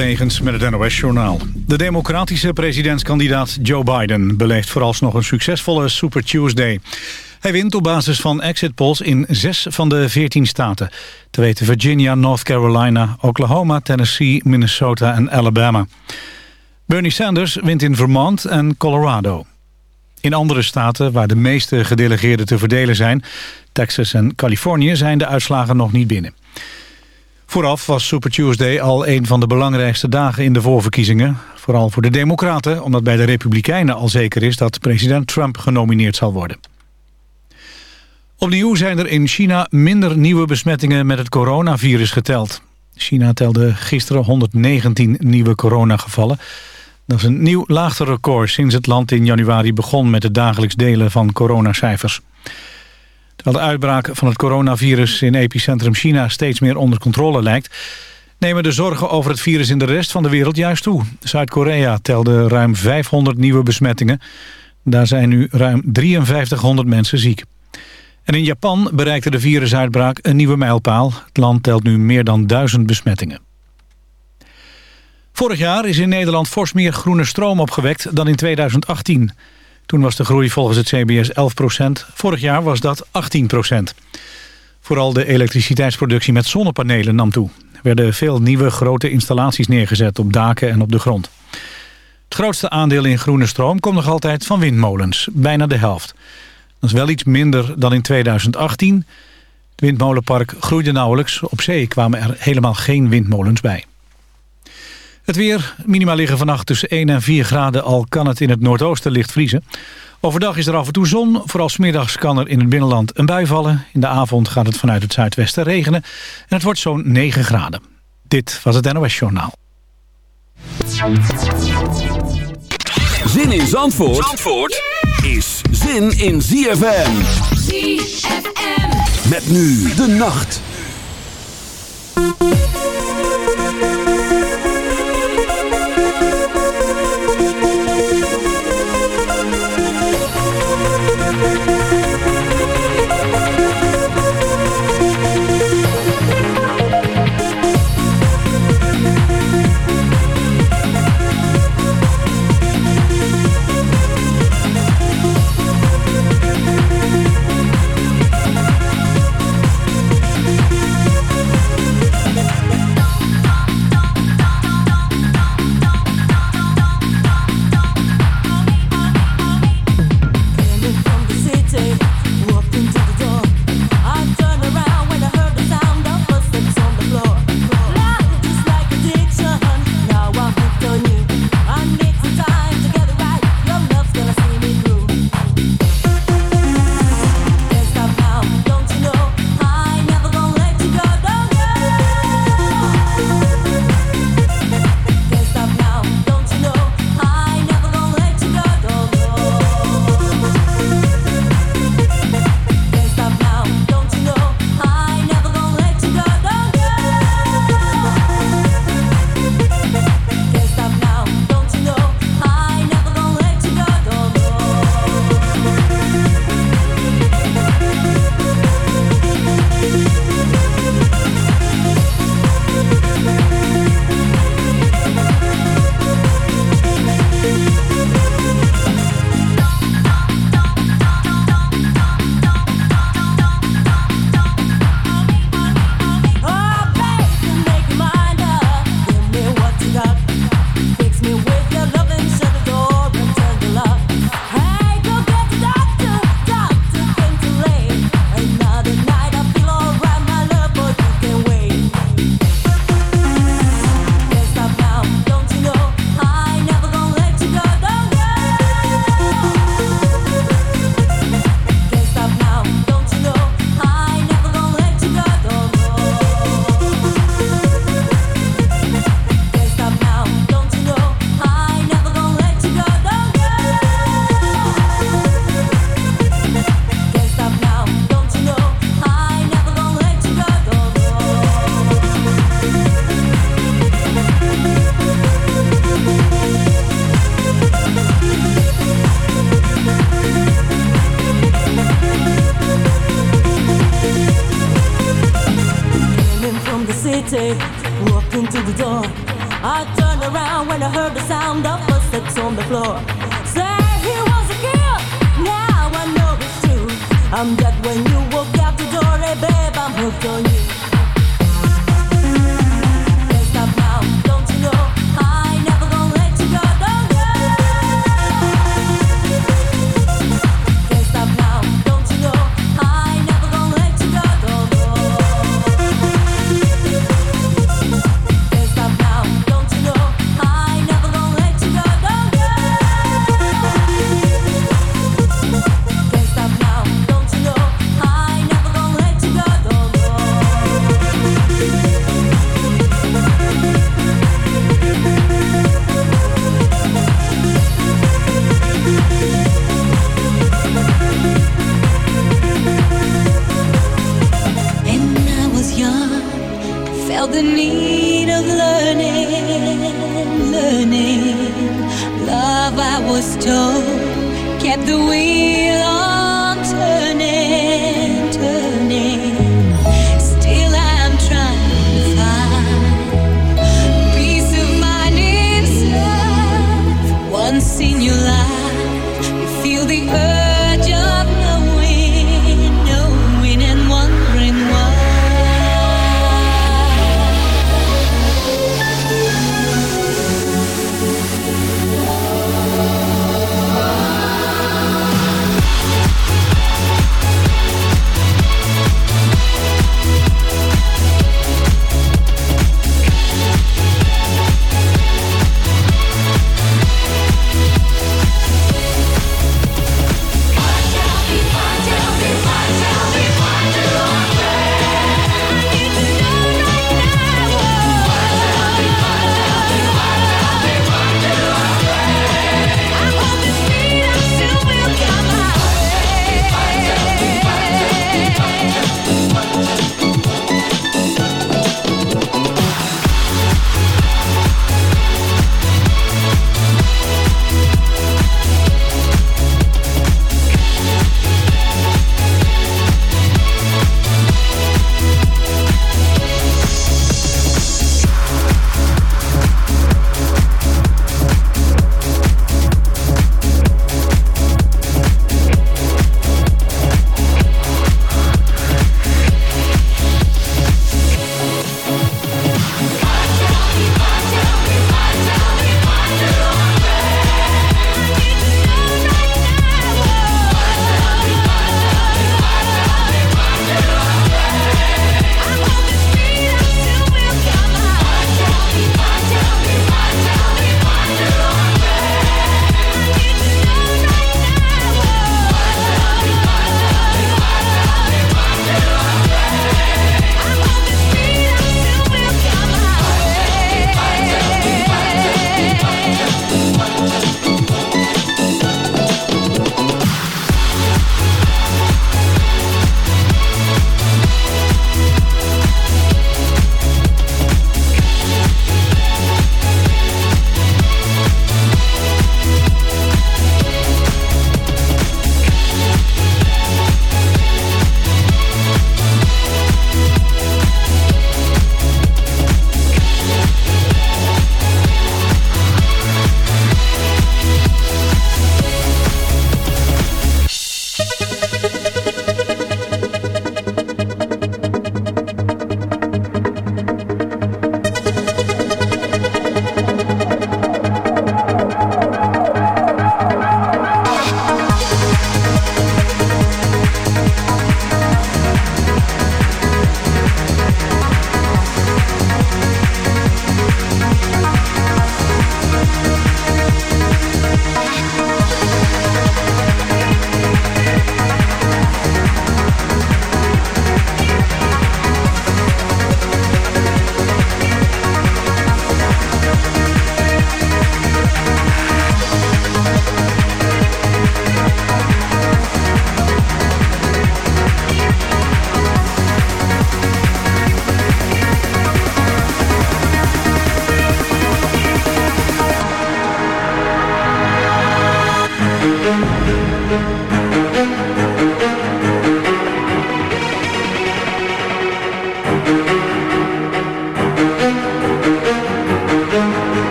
Met het NOS-journaal. De democratische presidentskandidaat Joe Biden... beleeft vooralsnog een succesvolle Super Tuesday. Hij wint op basis van exit polls in zes van de veertien staten. Te weten Virginia, North Carolina, Oklahoma, Tennessee, Minnesota en Alabama. Bernie Sanders wint in Vermont en Colorado. In andere staten waar de meeste gedelegeerden te verdelen zijn... Texas en Californië zijn de uitslagen nog niet binnen. Vooraf was Super Tuesday al een van de belangrijkste dagen in de voorverkiezingen. Vooral voor de Democraten, omdat bij de Republikeinen al zeker is... dat president Trump genomineerd zal worden. Opnieuw zijn er in China minder nieuwe besmettingen met het coronavirus geteld. China telde gisteren 119 nieuwe coronagevallen. Dat is een nieuw laagste record sinds het land in januari begon... met het dagelijks delen van coronacijfers. Terwijl de uitbraak van het coronavirus in epicentrum China steeds meer onder controle lijkt... nemen de zorgen over het virus in de rest van de wereld juist toe. Zuid-Korea telde ruim 500 nieuwe besmettingen. Daar zijn nu ruim 5300 mensen ziek. En in Japan bereikte de virusuitbraak een nieuwe mijlpaal. Het land telt nu meer dan 1000 besmettingen. Vorig jaar is in Nederland fors meer groene stroom opgewekt dan in 2018... Toen was de groei volgens het CBS 11% Vorig jaar was dat 18% Vooral de elektriciteitsproductie met zonnepanelen nam toe. Er werden veel nieuwe grote installaties neergezet op daken en op de grond. Het grootste aandeel in groene stroom komt nog altijd van windmolens. Bijna de helft. Dat is wel iets minder dan in 2018. Het windmolenpark groeide nauwelijks. Op zee kwamen er helemaal geen windmolens bij. Het weer, minima liggen vannacht tussen 1 en 4 graden... al kan het in het noordoosten licht vriezen. Overdag is er af en toe zon. Vooral smiddags kan er in het binnenland een bui vallen. In de avond gaat het vanuit het zuidwesten regenen. En het wordt zo'n 9 graden. Dit was het NOS Journaal. Zin in Zandvoort, Zandvoort is zin in ZFM. ZFM. Met nu de nacht.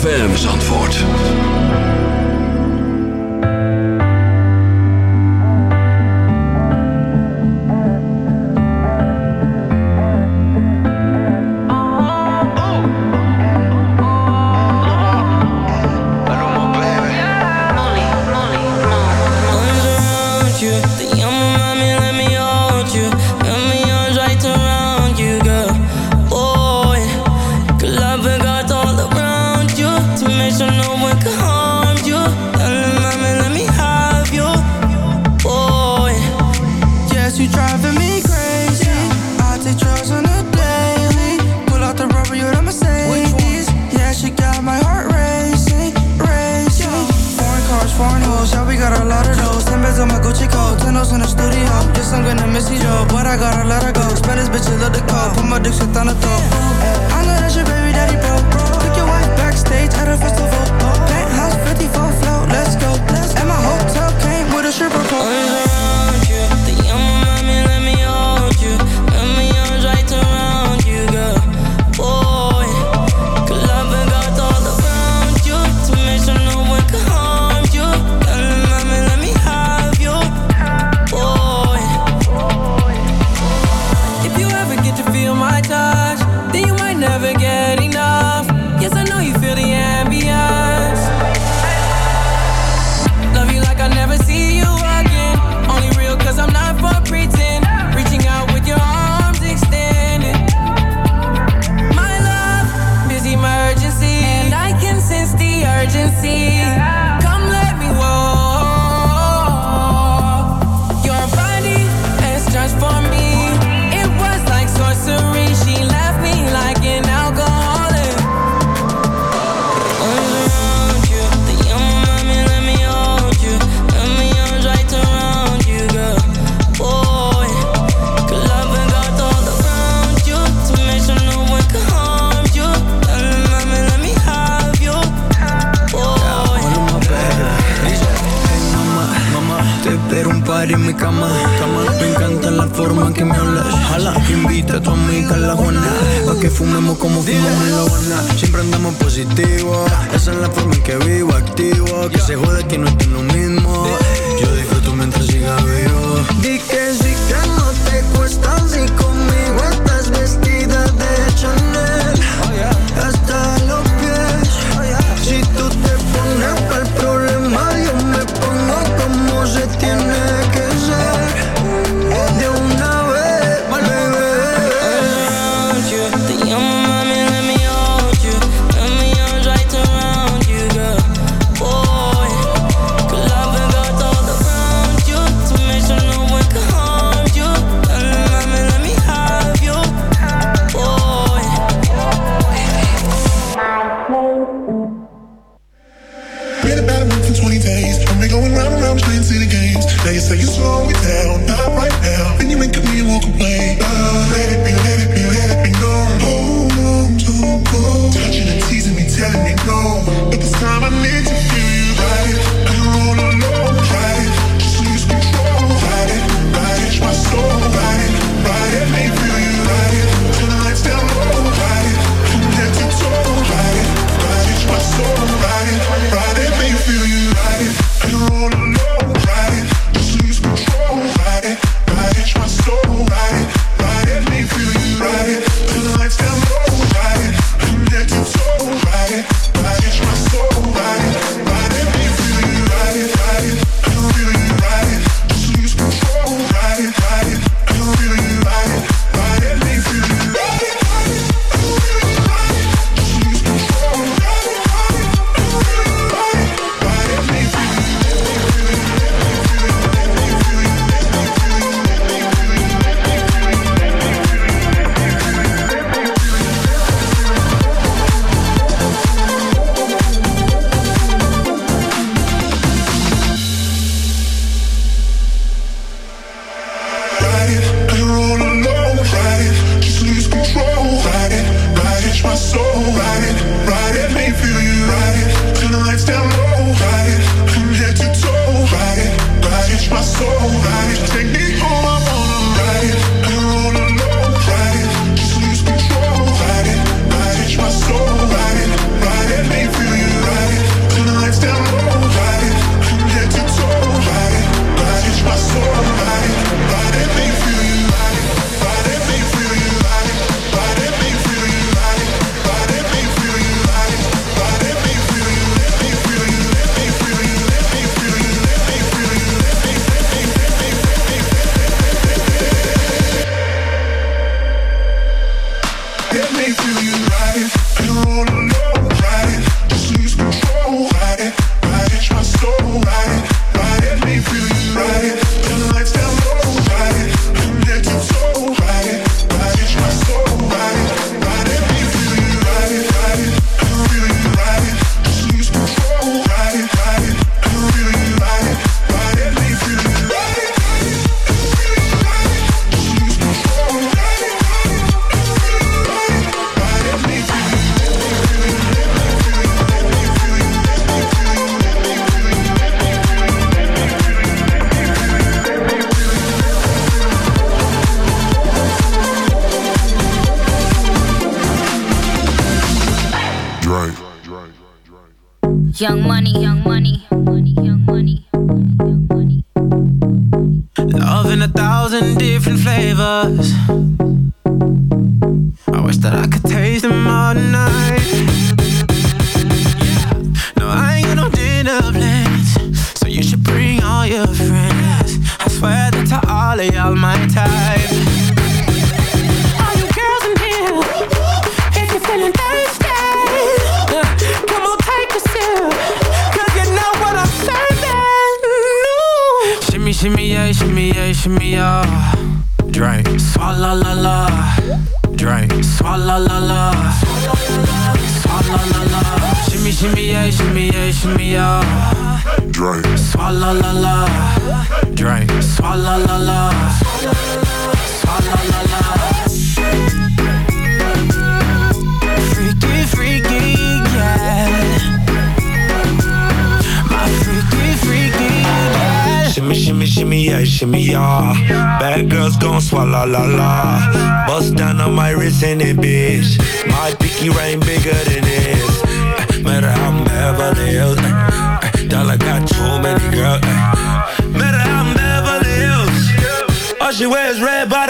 ZFM Zandvoort. Wat ik but I gotta let her go. Spanish bitches, love the. Put my. que tu amiga la buena. Pa' que fumemos como fumamos en la buena. Siempre andamos positivo. Esa es la forma en que vivo, activo. Que se jode que no estoy lo mismo. Yo disfruto mientras siga vivo. Di que us. Swallow la la. Bust down on my wrist in it, bitch. My pinky ring bigger than this. Eh, Matter how I'm Beverly Hills. eh, eh, Dollar got too many girls. Matter how I'm Beverly Hills. All she wears red bottom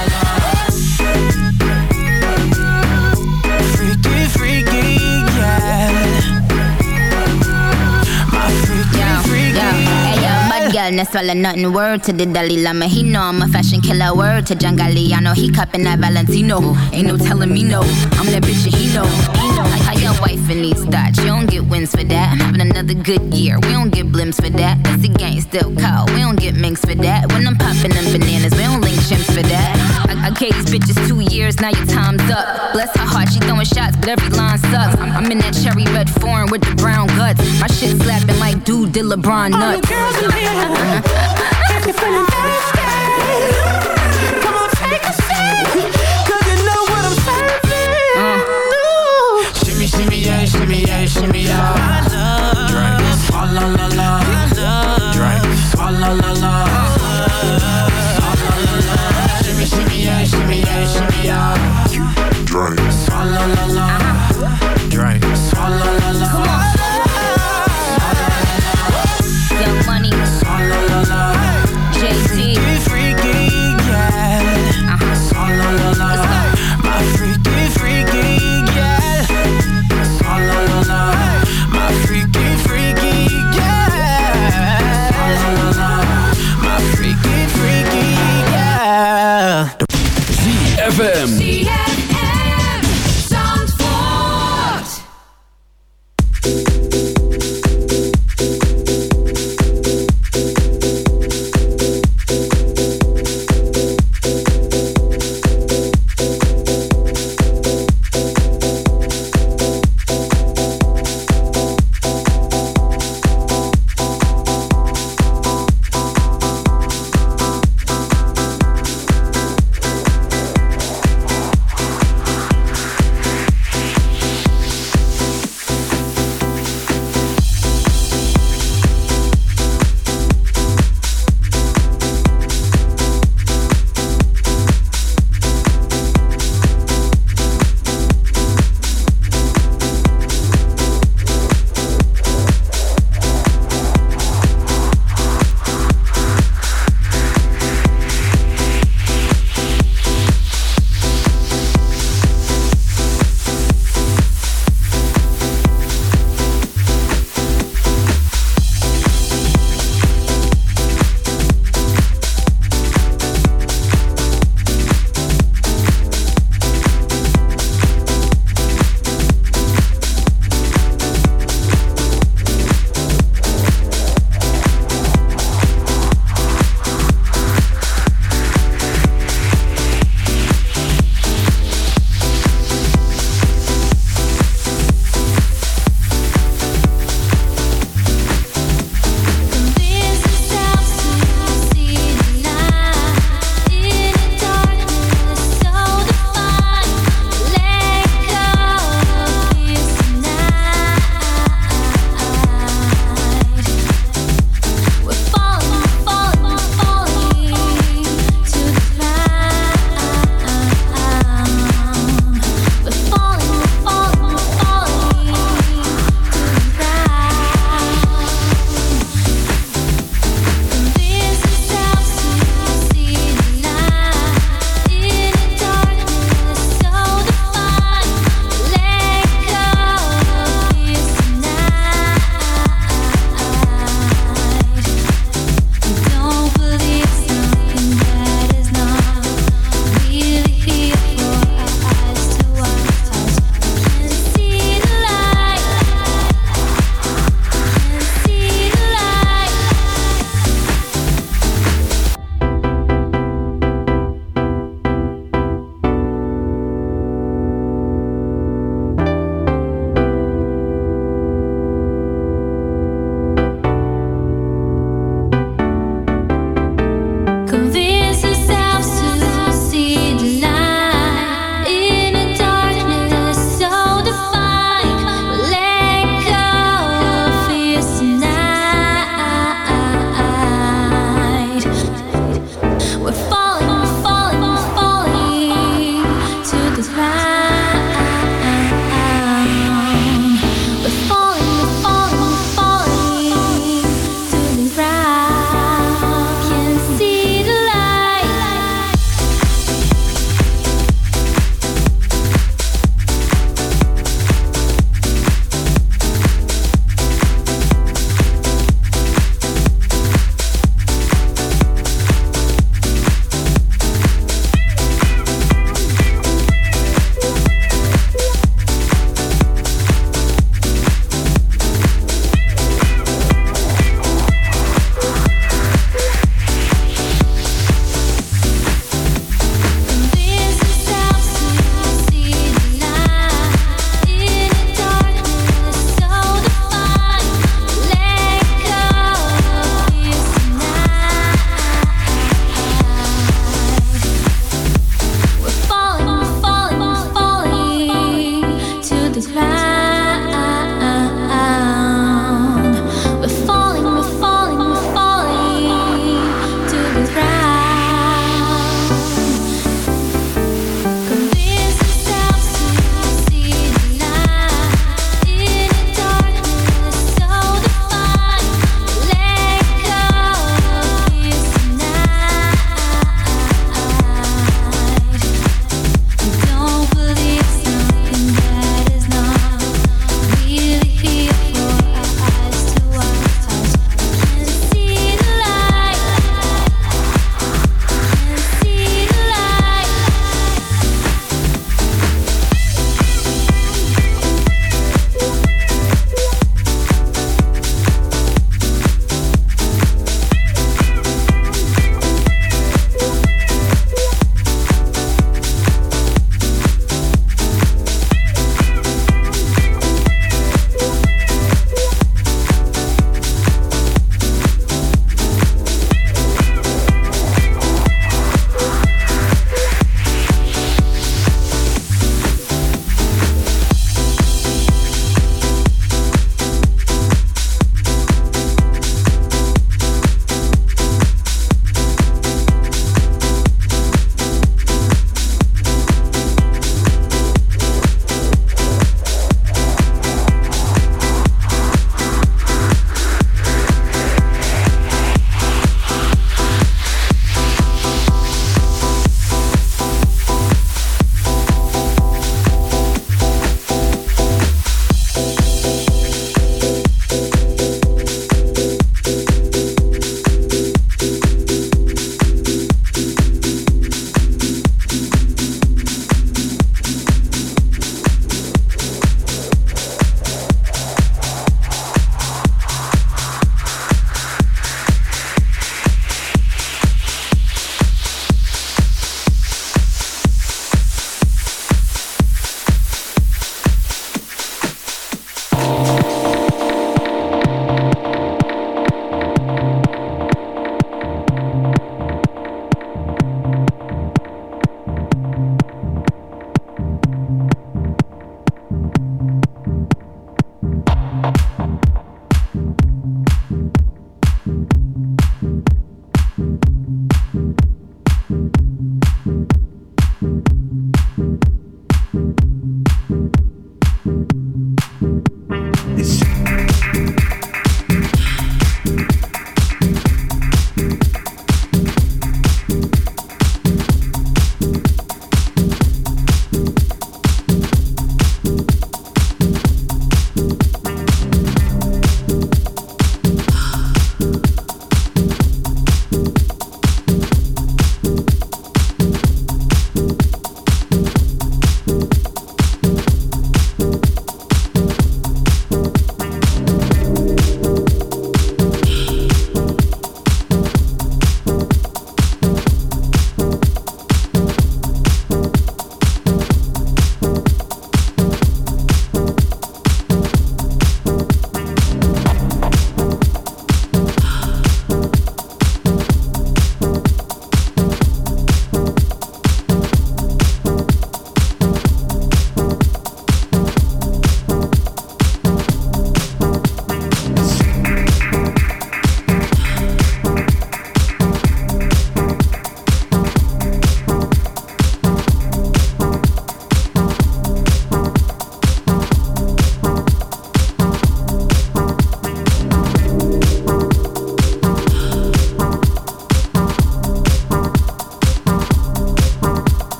No swallow nothing. Word to the Dalai Lama, he know I'm a fashion killer. Word to John Galliano, he cupping that Valentino. Ain't no telling me no, I'm that bitch and he know. Know. Like how your wife in these thoughts, you don't get wins for that. I'm having another good year, we don't get blimps for that. That's the gang still call, we don't get minks for that. When I'm popping them bananas, we don't link chimps for that. I, I gave these bitches two years, now your time's up. Bless her heart, she throwing shots, but every line sucks. I'm, I'm in that cherry red foreign with the brown guts. My shit slapping like dude did LeBron nuts. All you girls in here, if you're feeling thirsty, come on take a sip, 'cause you know what I'm serving. Ooh. Shimmy, shimmy, yeah, shimmy, yeah, shimmy, yeah. Drink, swalla la la. and Drink la, la, la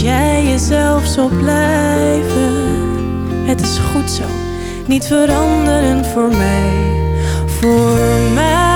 jij jezelf zal blijven. Het is goed zo, niet veranderen voor mij. Voor mij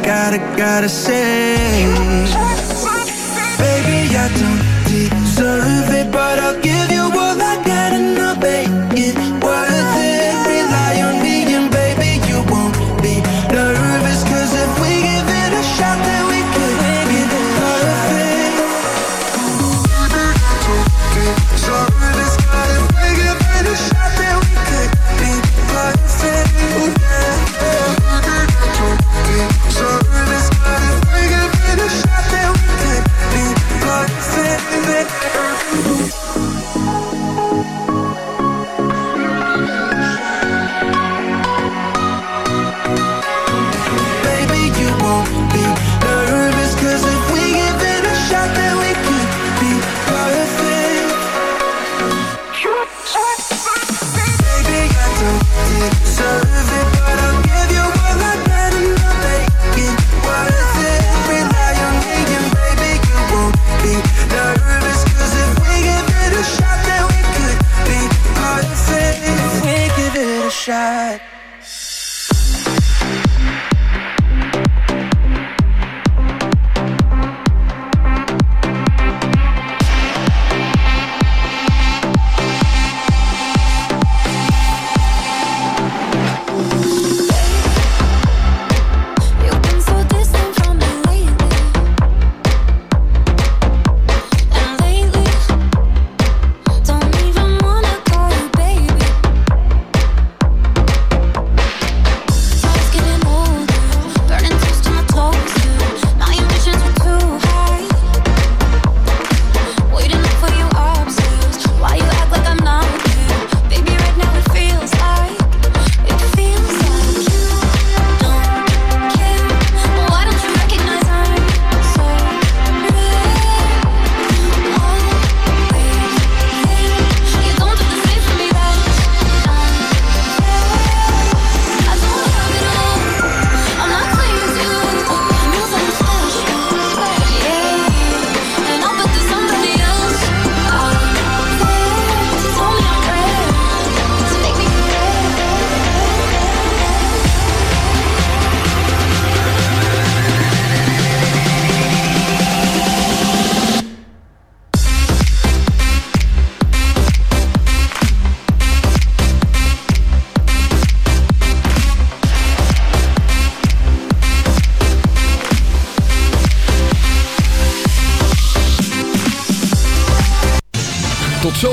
Gotta, gotta say. Baby, I don't deserve it, but I'll give